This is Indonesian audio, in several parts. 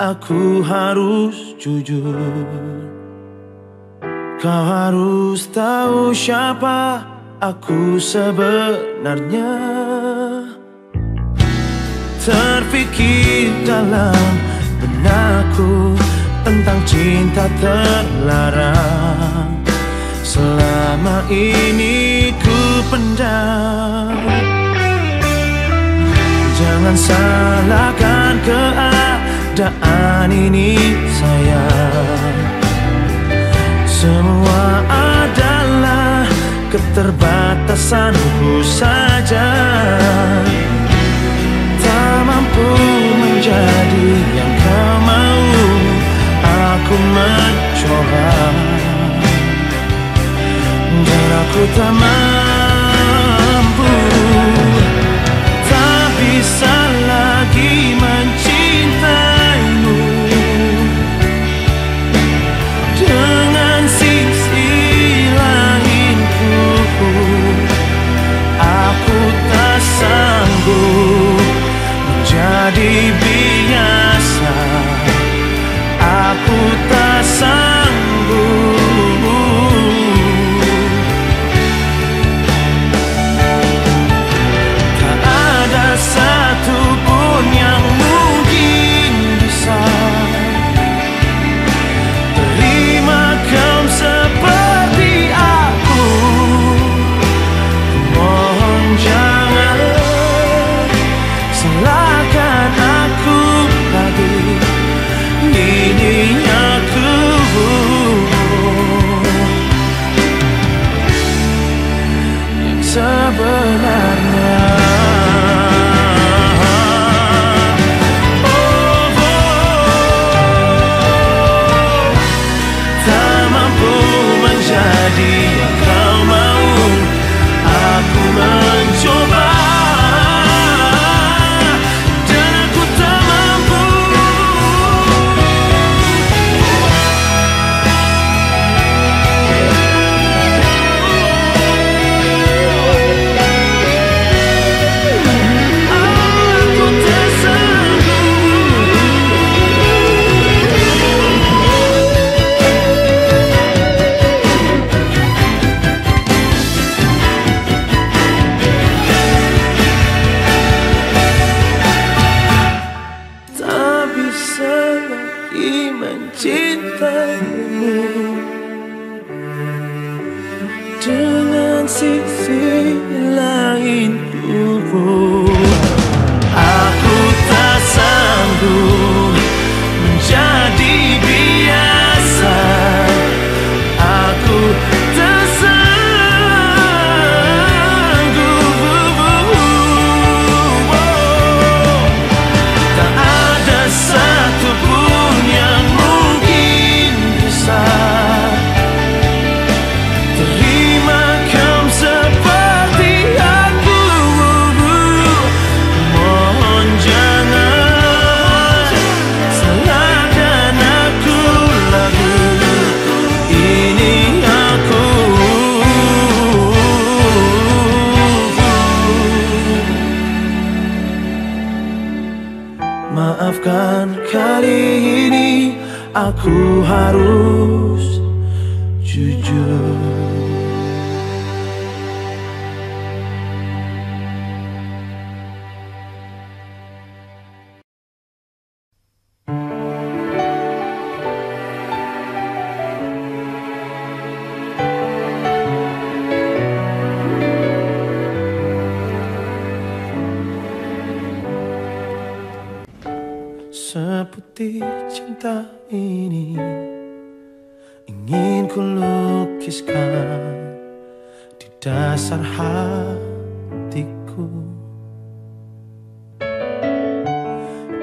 aku harus jujur. Kau harus tahu siapa aku sebenarnya. Terfikir dalam benakku tentang cinta terlarang. Selama ini ku pendam. Jangan salahkan keadaan ini sayang. Semua adalah keterbatasanku saja. Tak mampu menjadi yang kau mau. Aku mencoba. Dan aku tak mampu. Tak bisa lagi mencintaimu menjadi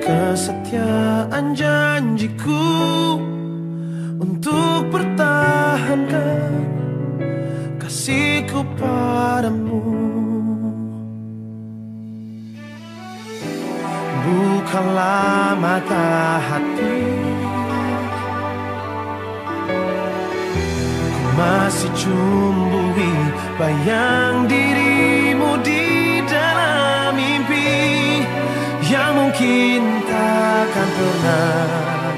Kesetiaan janjiku Untuk pertahankan Kasihku padamu. Bukalah mata hati. Ku masih cumbui bayang dirimu mungkin takkan pernah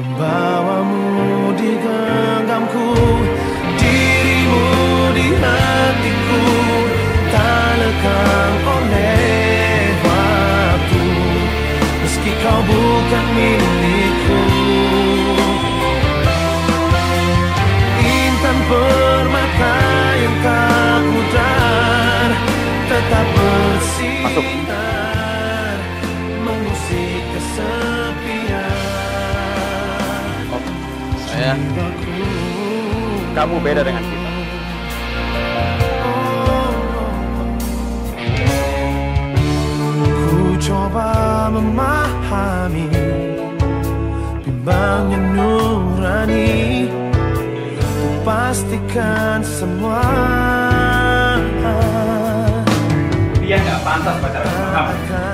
membawamu di genggamku. Dirimu di hatiku tak lekang oleh waktu. Meski kau bukan milik masuk Ya. saya kamu beda dengan kita ku coba memahami bimbangnya nurani pastikan semua pantas pacaran sama kamu.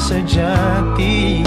sejati.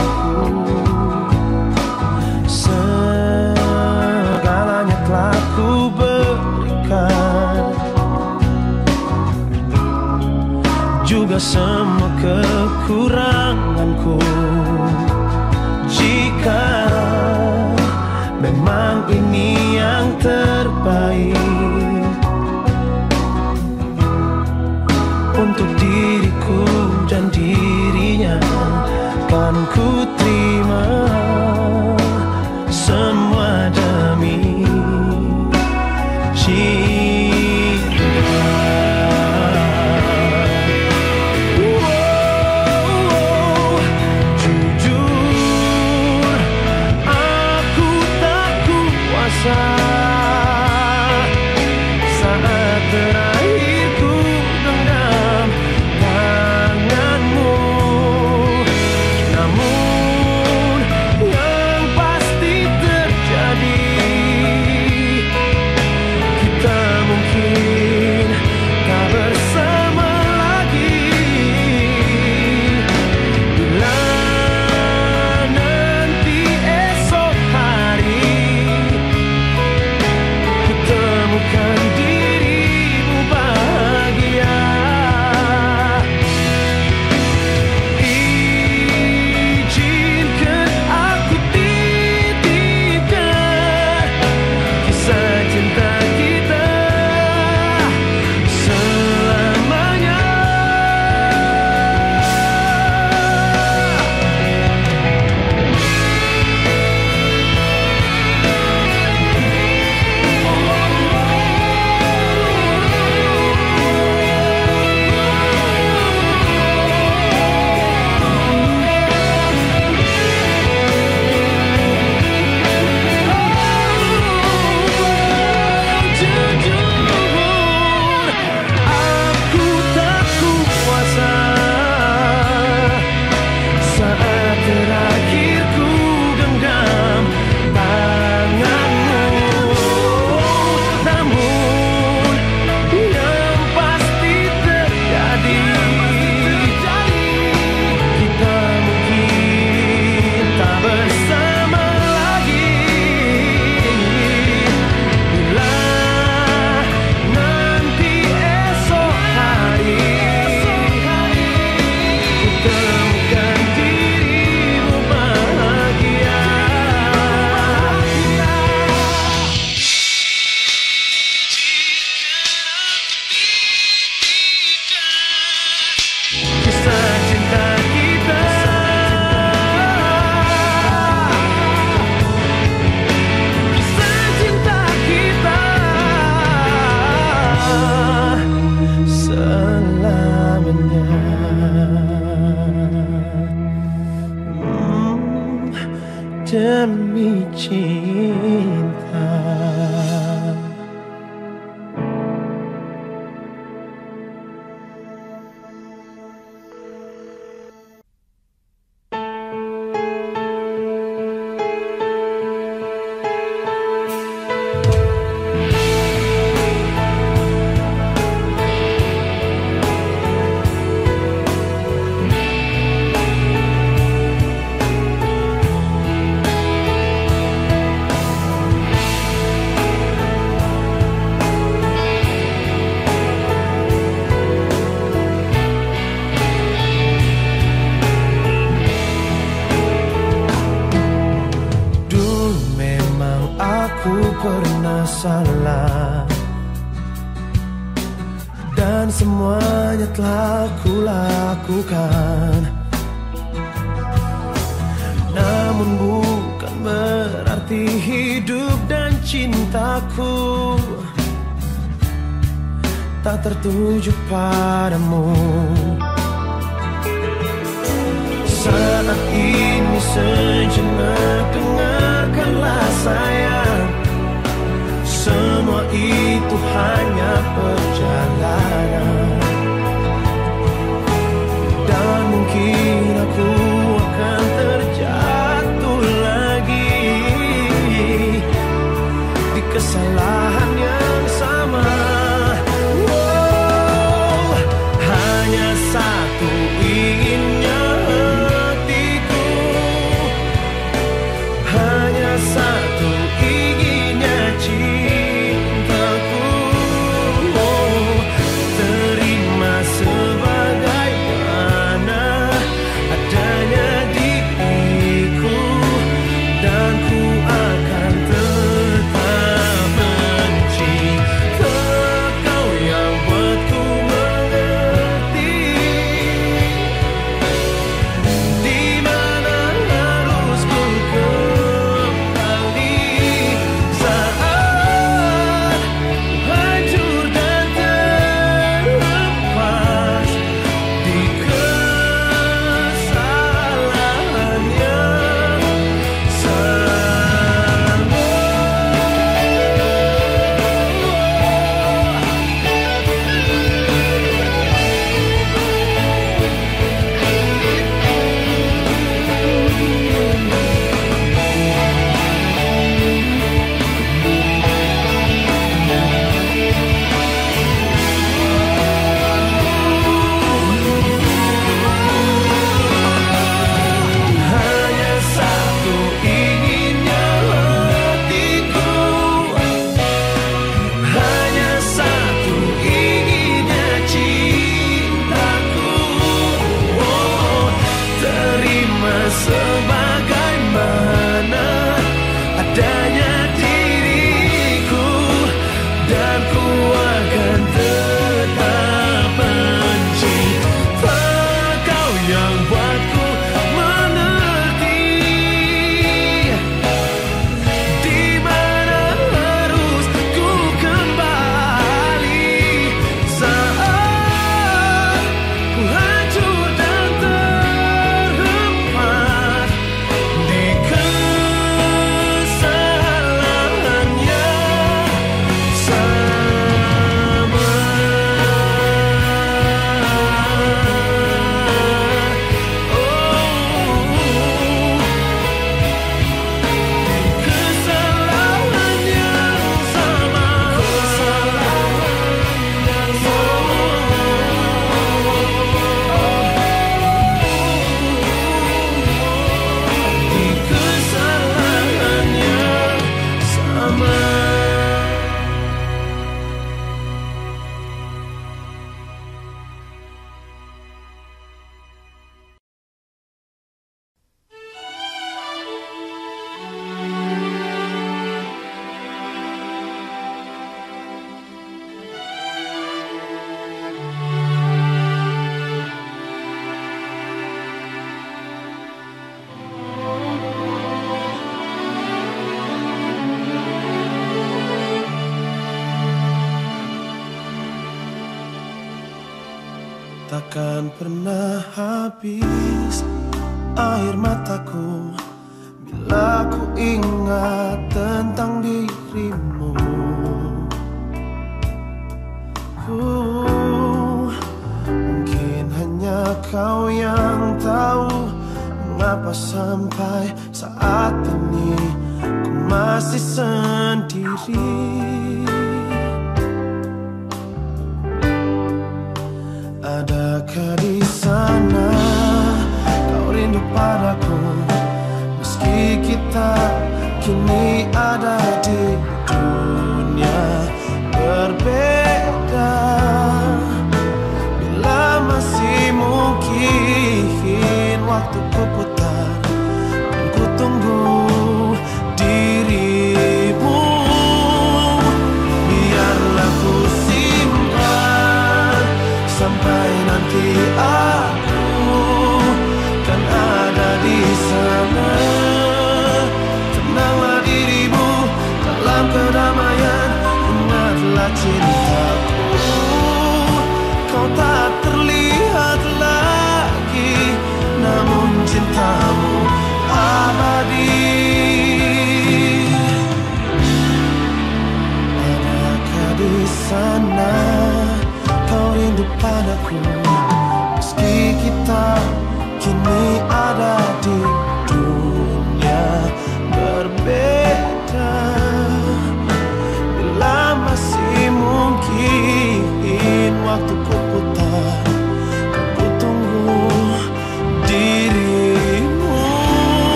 Itu hanya perjalanan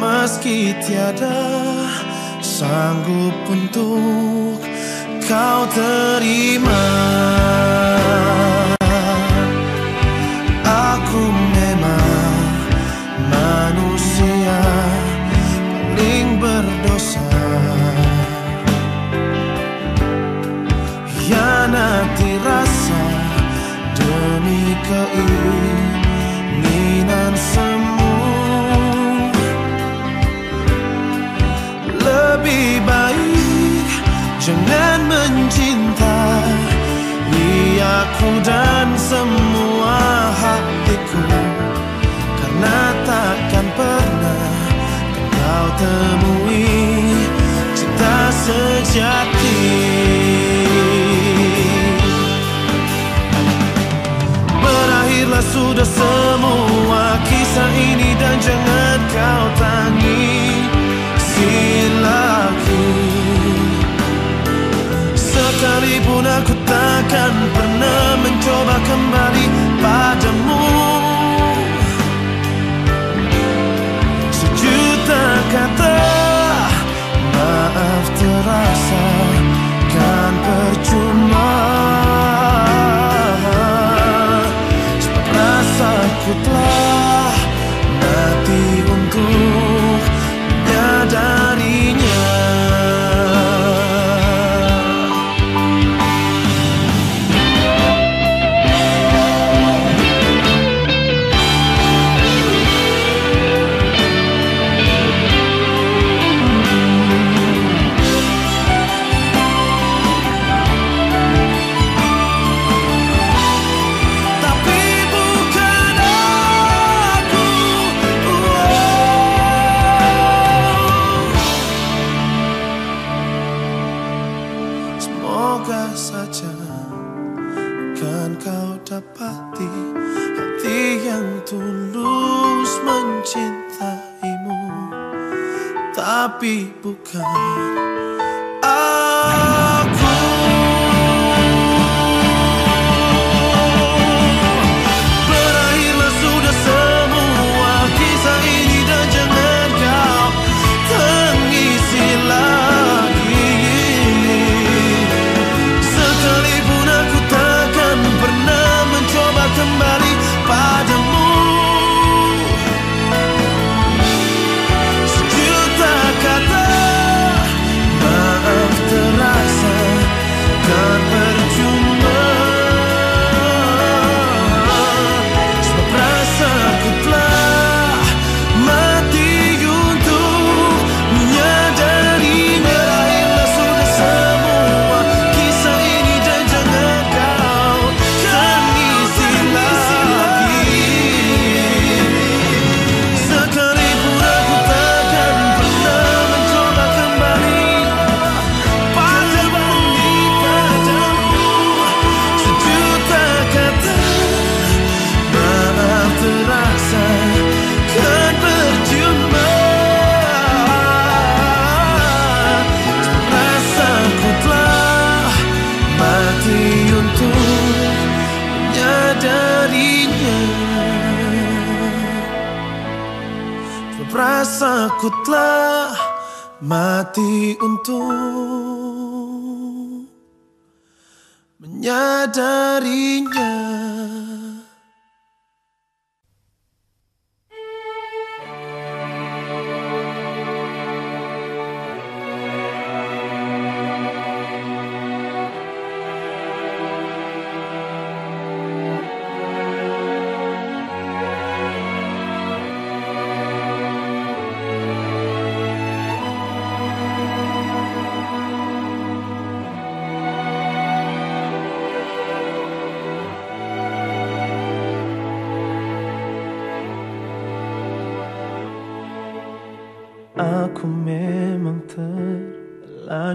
Meski tiada sanggup untuk kau terima. Aku memang manusia paling berdosa. Yang nanti rasa demi keinginan. Lebih baik. Jangan mencintai aku dan semua hatiku. Karena takkan pernah kau temui cinta sejati. Berakhirlah sudah semua kisah ini dan jangan kau tangisi lagi. Sekalipun aku takkan pernah mencoba kembali padamu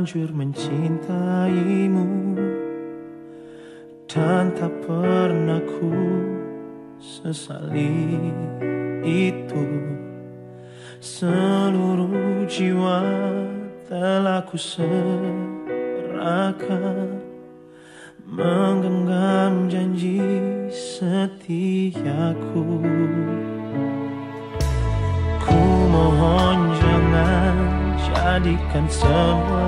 terlanjur mencintaimu Dan tak pernah ku sesali itu. Seluruh jiwa telah ku serahkan Menggenggam janji setiaku. Ku mohon jangan jadikan semua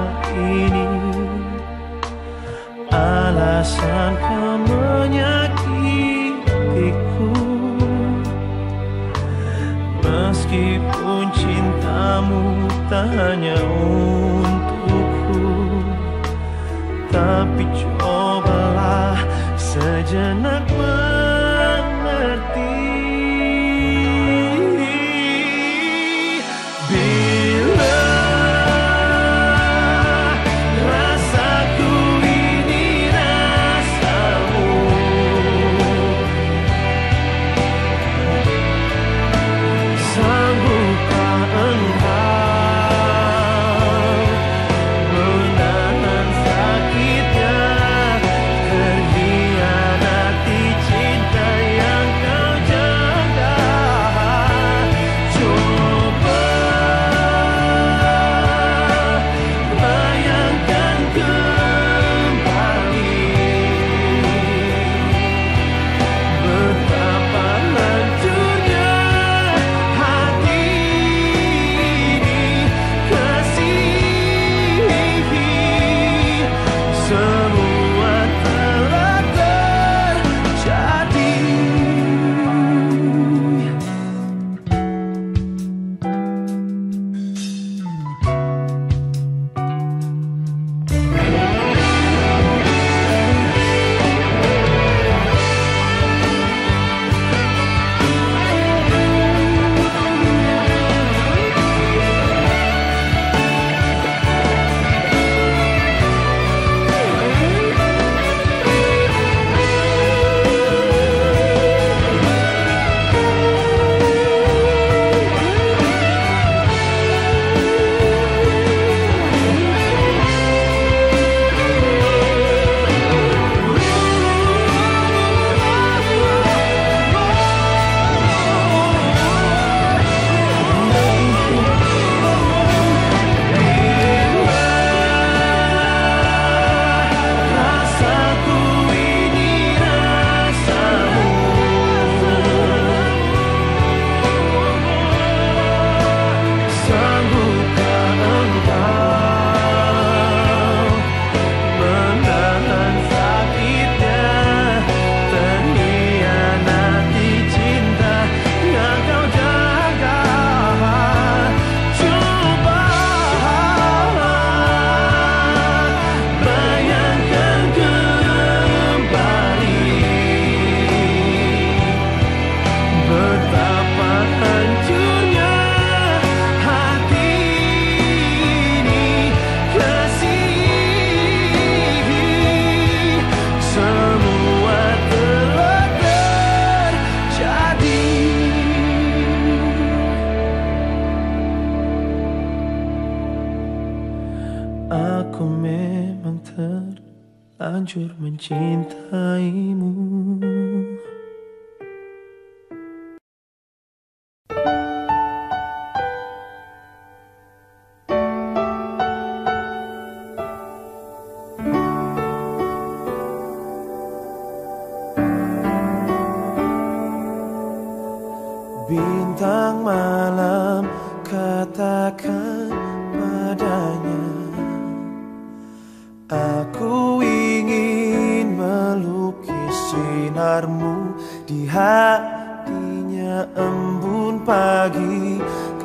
hatinya embun pagi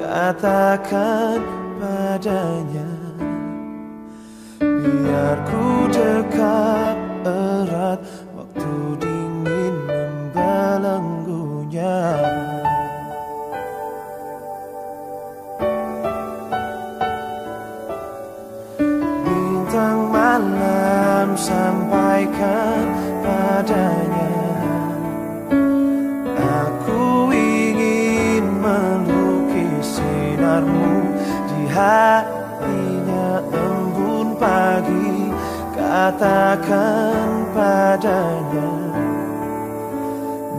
Katakan padanya. Biar ku dekat erat Waktu dingin membelenggunya. Bintang malam sampaikan padanya. katakan padanya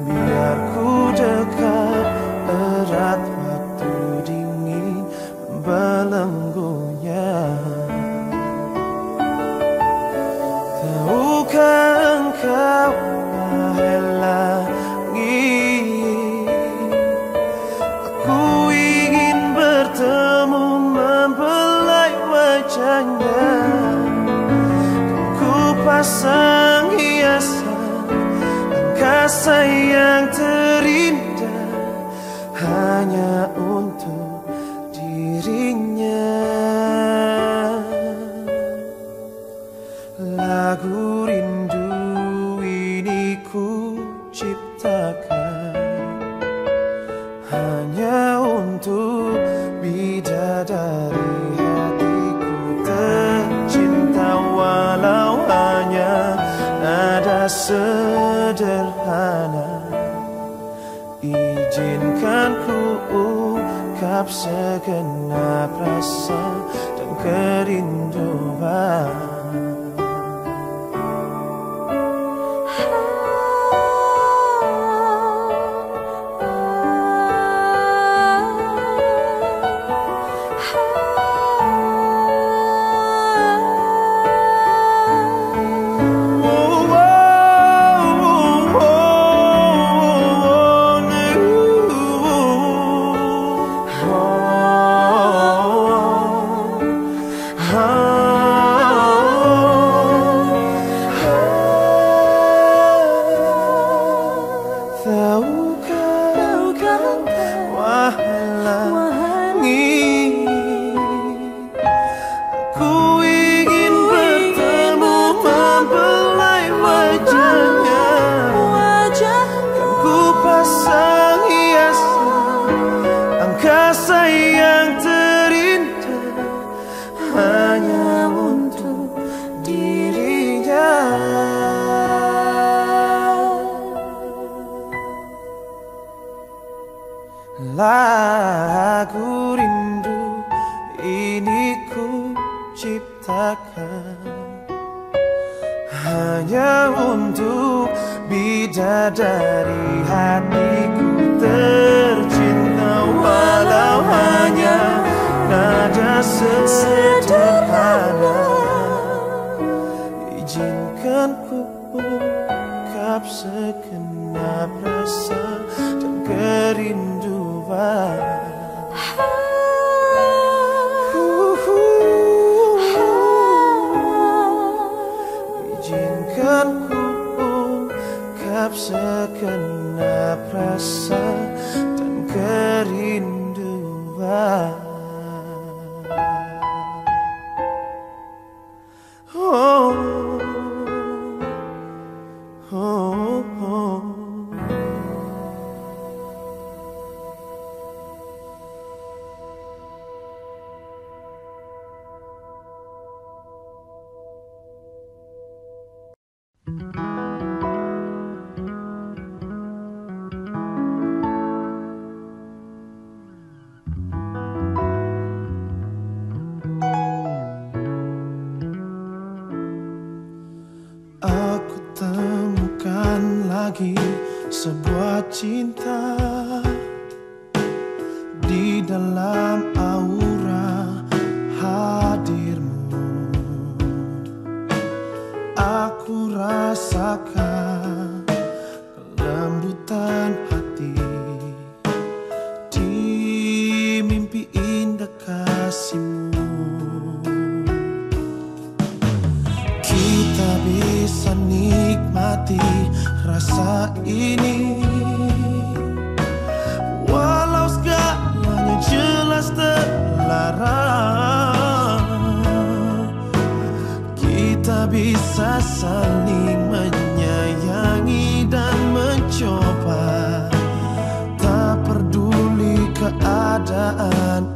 Biar ku dekat erat waktu dingin belenggu pasang hiasan Angkasa yang terang harap segenap rasa dan kerinduan menikmati rasa ini. Walau segalanya jelas terlarang Kita bisa saling menyayangi dan mencoba. Tak peduli keadaan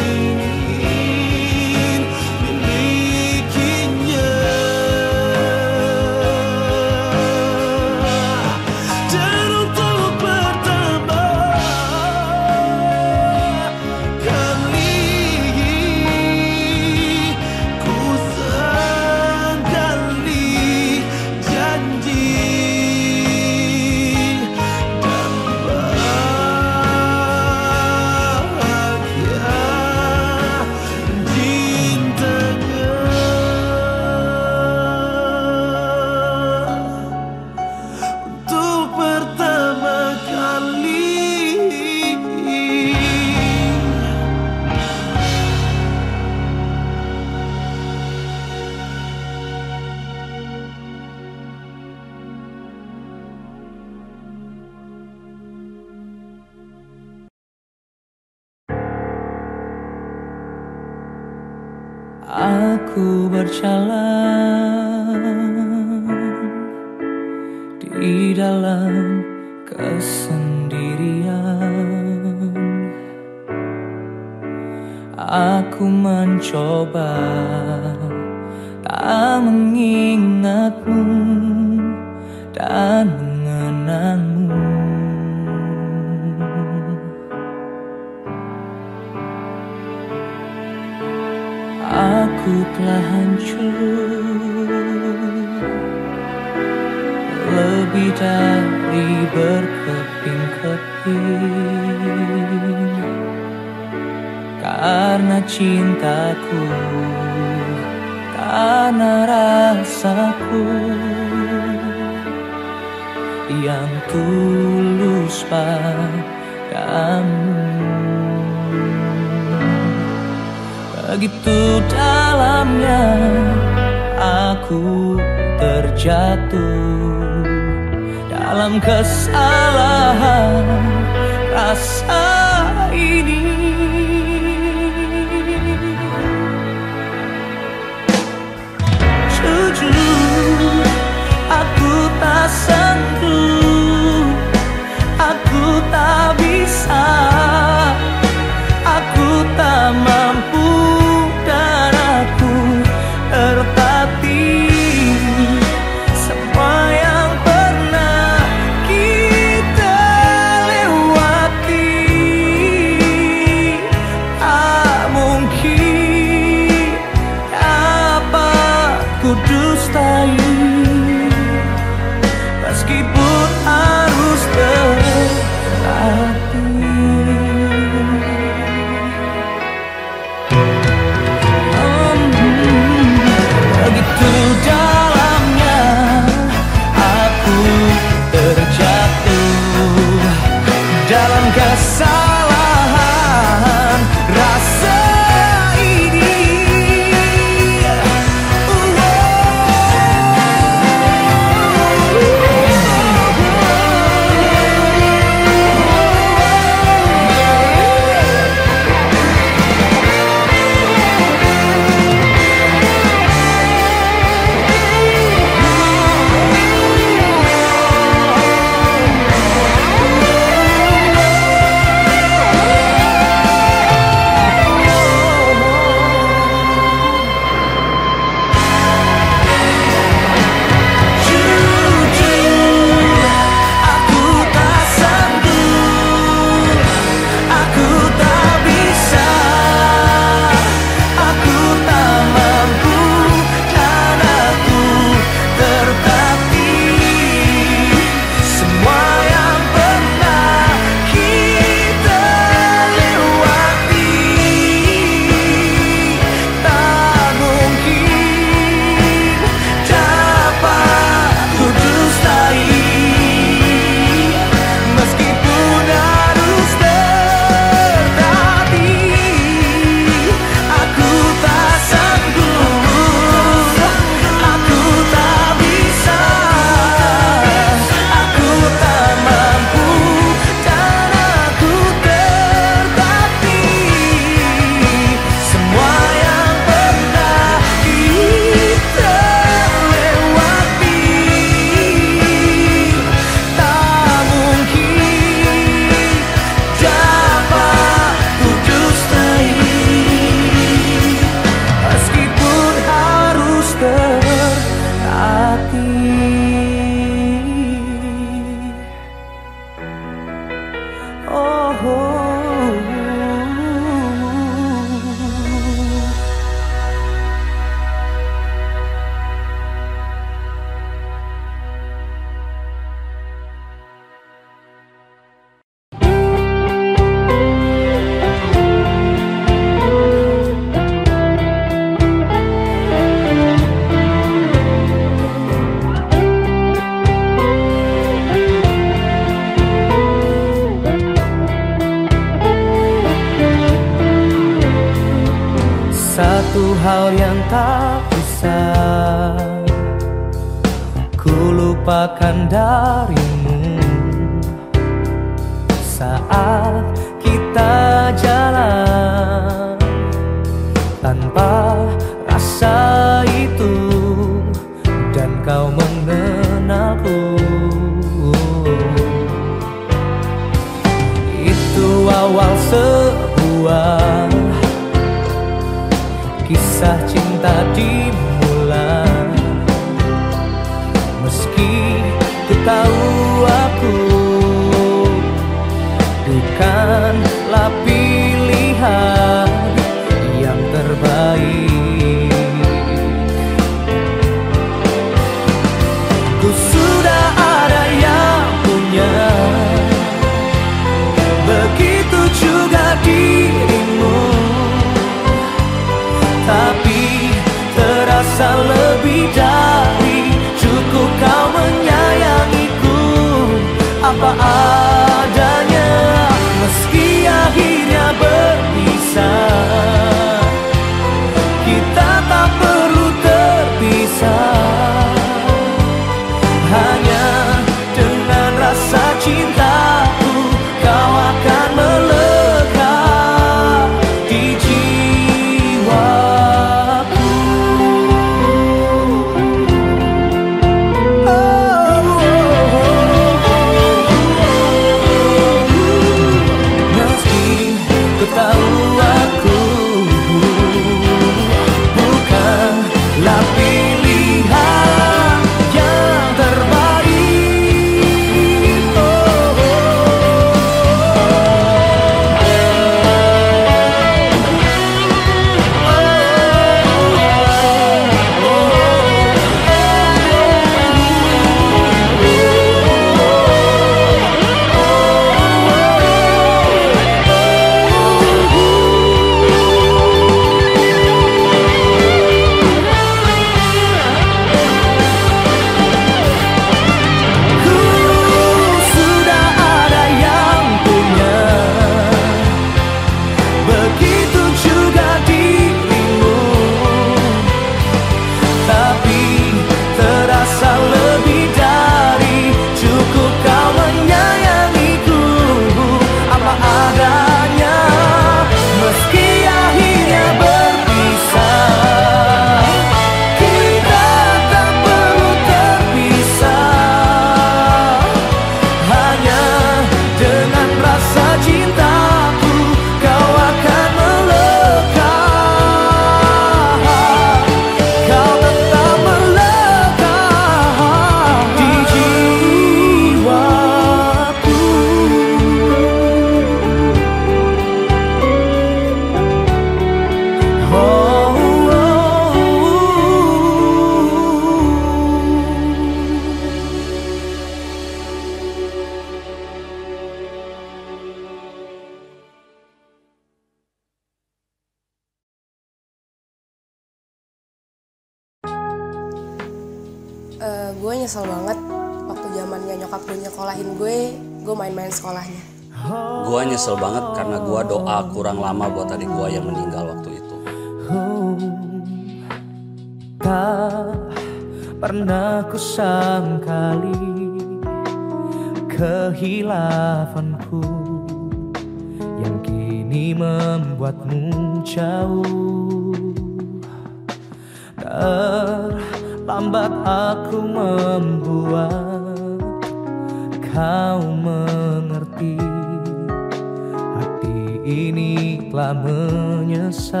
ini telah menyesal.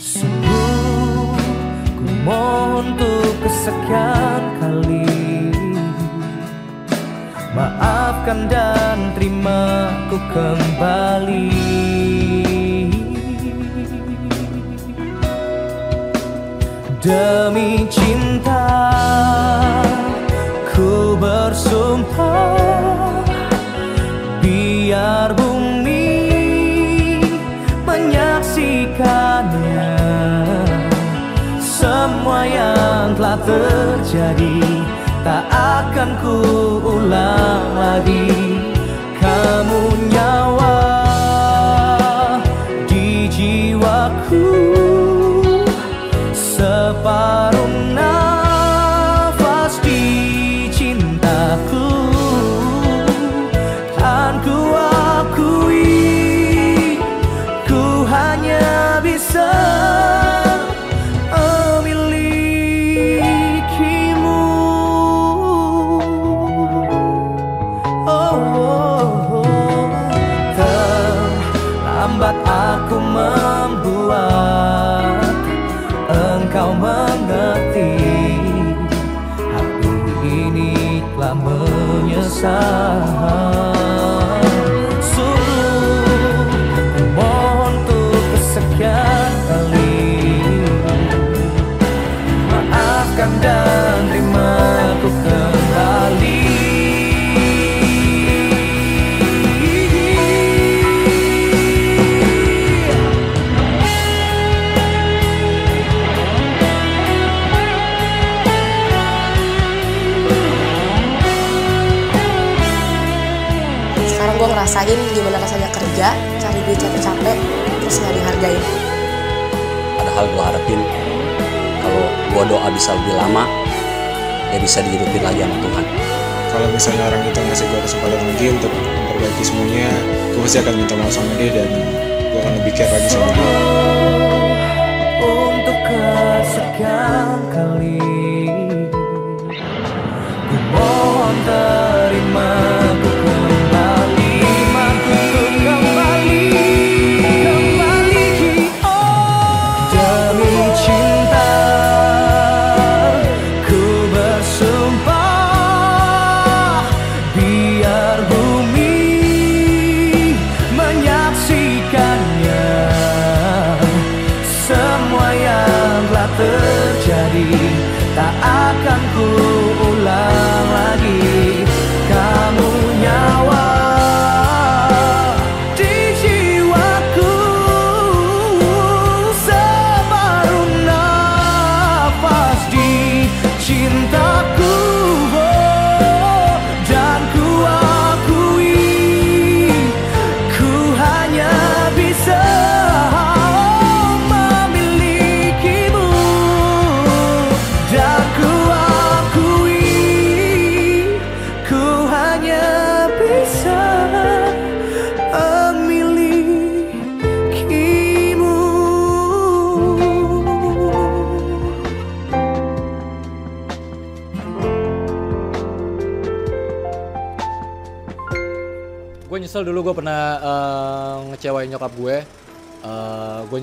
Sungguh ku mohon untuk kesekian kali. Maafkan dan terima ku kembali. Demi cinta ku bersumpah biar bumi menyaksikannya. Semua yang telah terjadi tak akan ku ulang lagi. Kamu ngerasain gimana rasanya kerja cari duit capek-capek terus nggak dihargain Padahal gue harapin kalau gue doa bisa lebih lama, ya bisa dihidupin lagi sama Tuhan. kalau misalnya orang itu ngasih gue kesempatan lagi untuk memperbaiki semuanya gue pasti akan minta maaf sama dia dan gue akan lebih care lagi sama dia untuk kesekian kali Ku mohon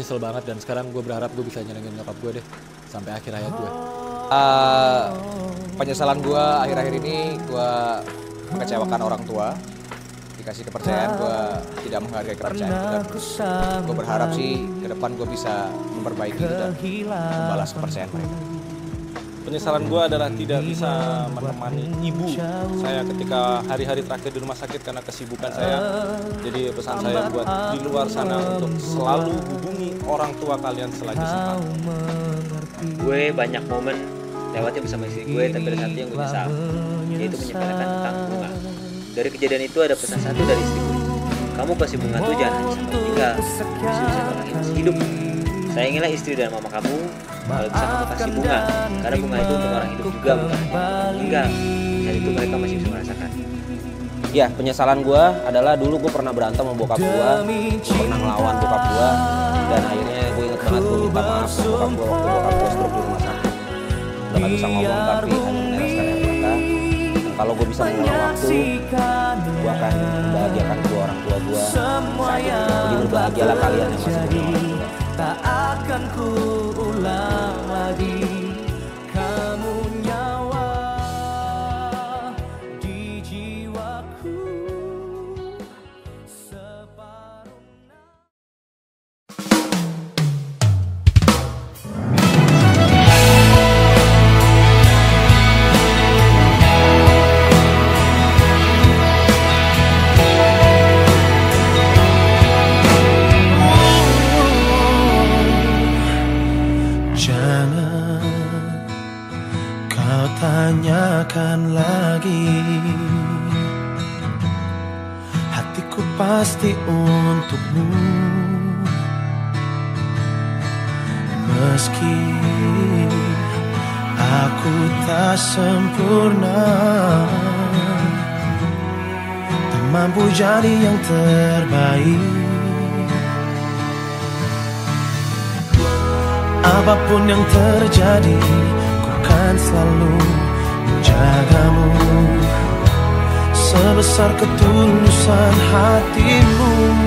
nyesel banget dan sekarang gue berharap gue bisa nyenengin nyokap gue deh sampai akhir hayat gue. Eh, penyesalan gue akhir-akhir ini gue mengecewakan orang tua. Dikasih kepercayaan gue tidak menghargai kepercayaan itu dan gue berharap sih ke depan gue bisa memperbaiki itu dan membalas kepercayaan mereka Penyesalan gue adalah tidak bisa menemani ibu saya ketika hari-hari terakhir di rumah sakit karena kesibukan saya. Jadi pesan saya buat di luar sana untuk selalu hubungi orang tua kalian selagi sempat. gue banyak momen lewatnya bersama istri gue tapi ada satu yang gue nyesal yaitu menyepelekan tentang bunga dari kejadian itu ada pesan satu dari istri gue kamu kasih bunga tuh jangan hanya sama tinggal bisa bisa masih hidup sayangilah istri dan mama kamu kalau bisa kamu kasih bunga karena bunga itu untuk orang hidup juga bukan meninggal saat itu mereka masih bisa merasakan Ya, penyesalan gue adalah dulu gue pernah berantem sama bokap gue, pernah ngelawan bokap gue, dan akhirnya gue inget banget gue minta maaf sama bokap gue waktu bokap gue stroke di rumah sakit. Udah gak bisa ngomong tapi hanya meneraskan air mata. Dan kalau gue bisa mengulang waktu, gue akan membahagiakan kedua orang tua gue saat itu. Jadi berbahagialah kalian yang masih punya orang tua. Ulang lagi pasti untukmu. Meski aku tak sempurna Tak mampu jadi yang terbaik. Apa pun yang terjadi Ku kan selalu menjagamu sebesar ketulusan hatimu.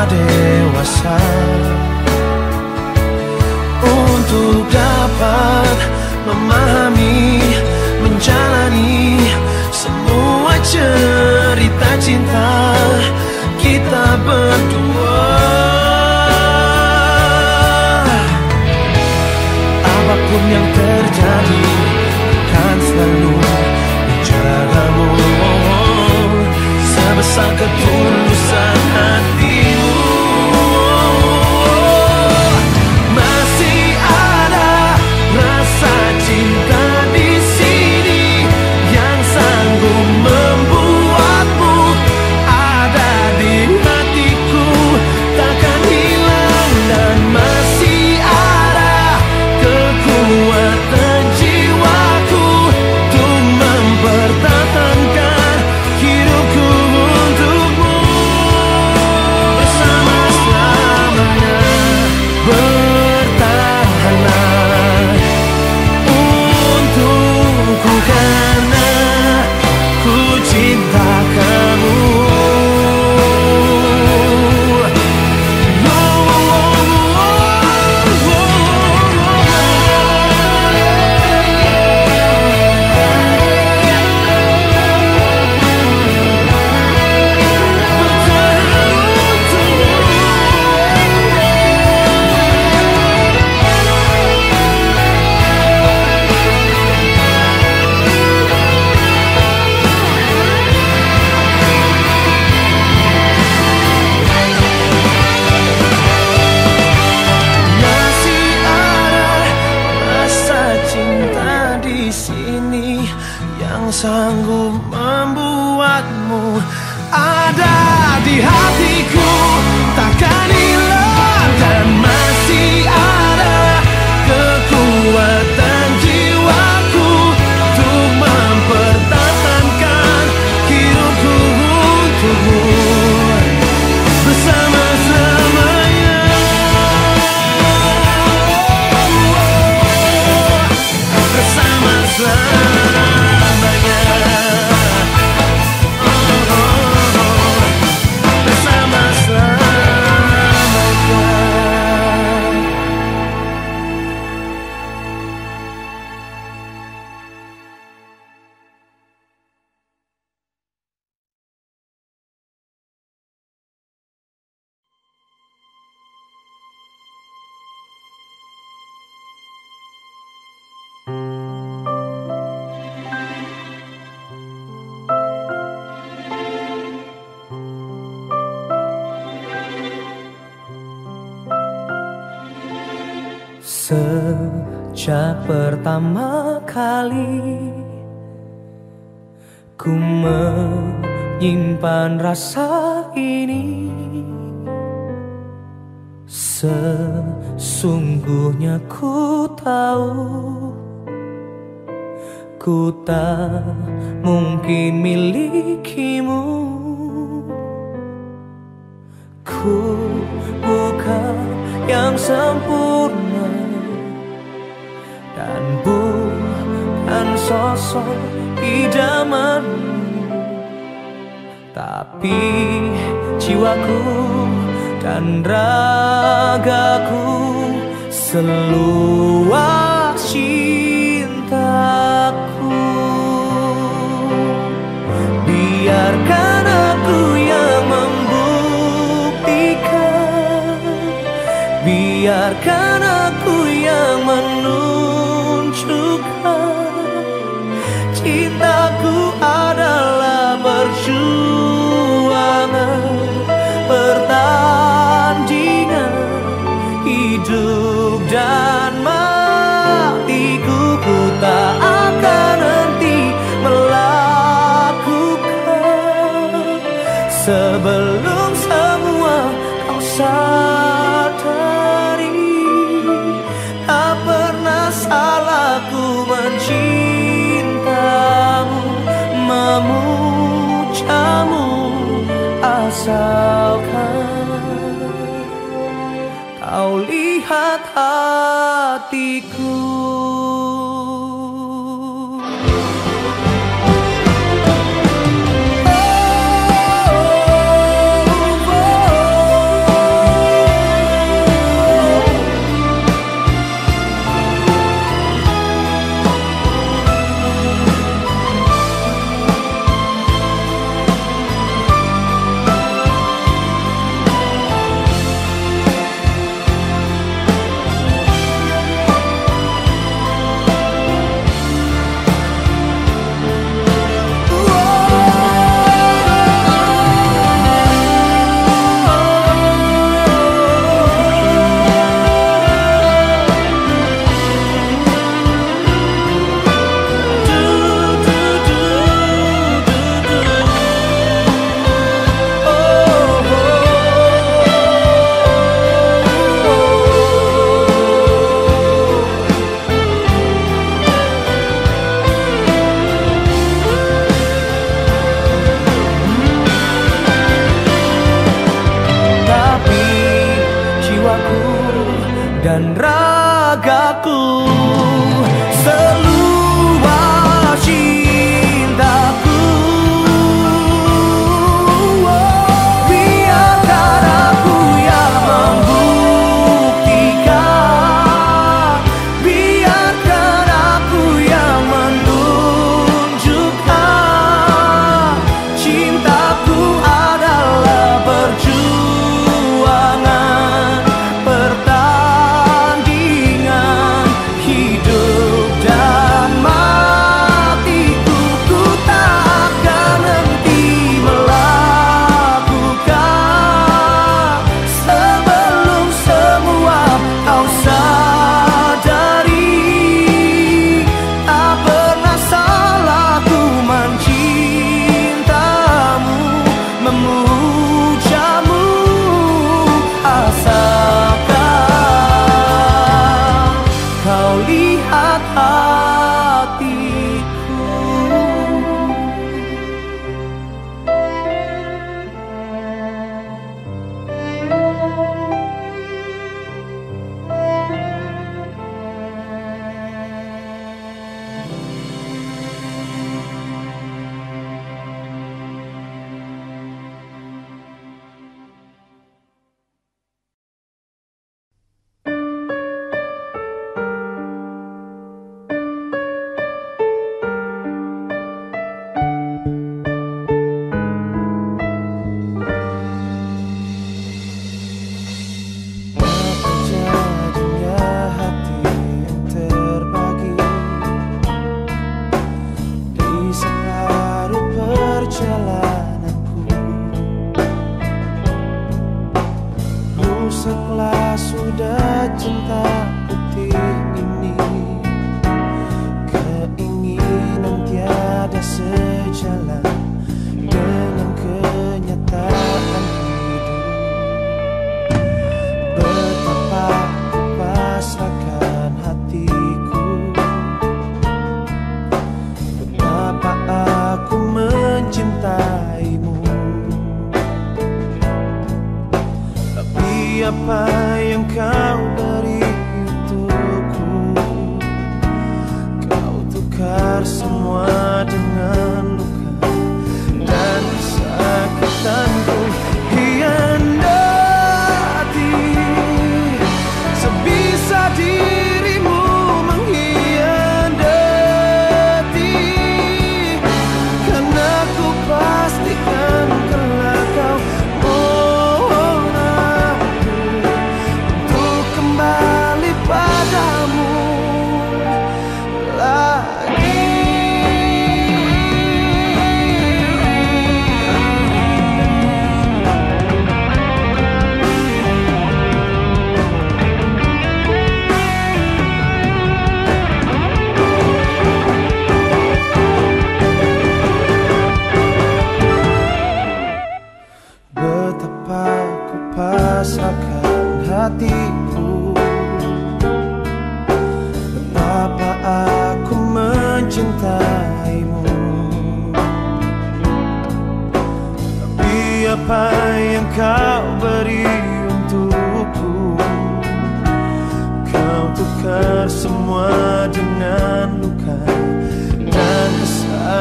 我的晚上。pertama kali Ku menyimpan rasa ini. Sesungguhnya ku tahu Ku tak mungkin milikimu. Ku bukan yang sempurna. sosok idaman, Tapi jiwaku dan ragaku seluas cintaku. Biarkan aku yang membuktikan. Biarkan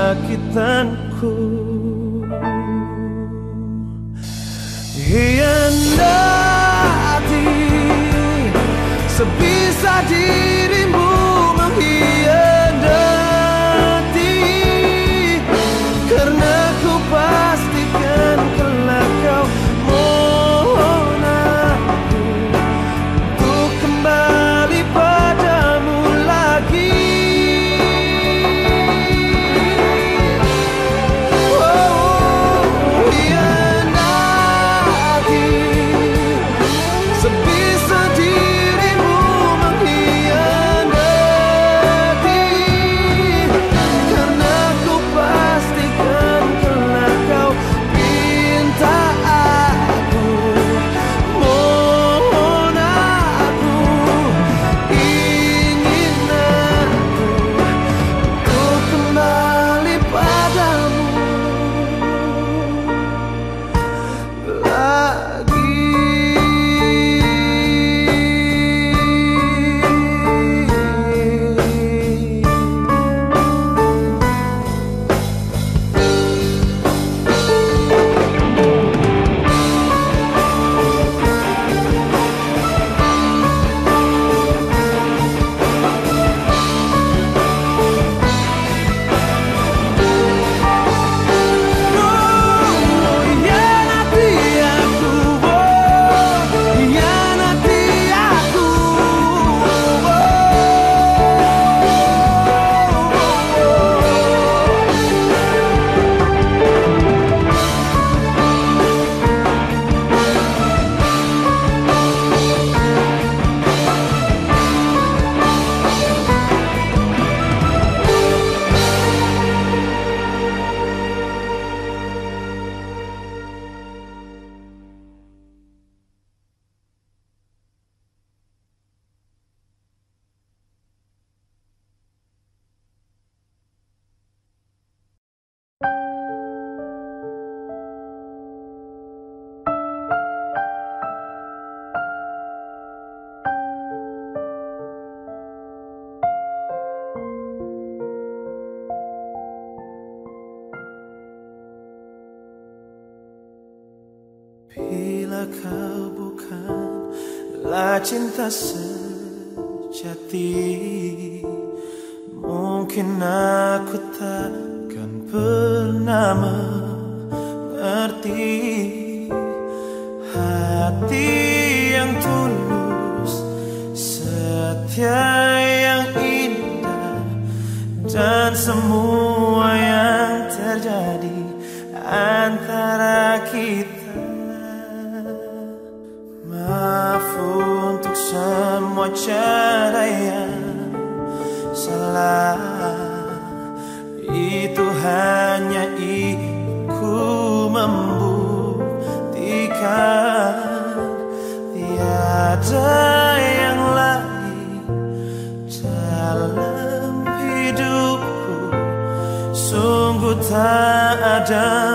kesakitanku Cinta sejati. Mungkin aku takkan pernah mengerti Hati yang tulus setia cahaya salah itu hanya iku membuktikan tiada yang lain dalam hidupku. Sungguh tak ada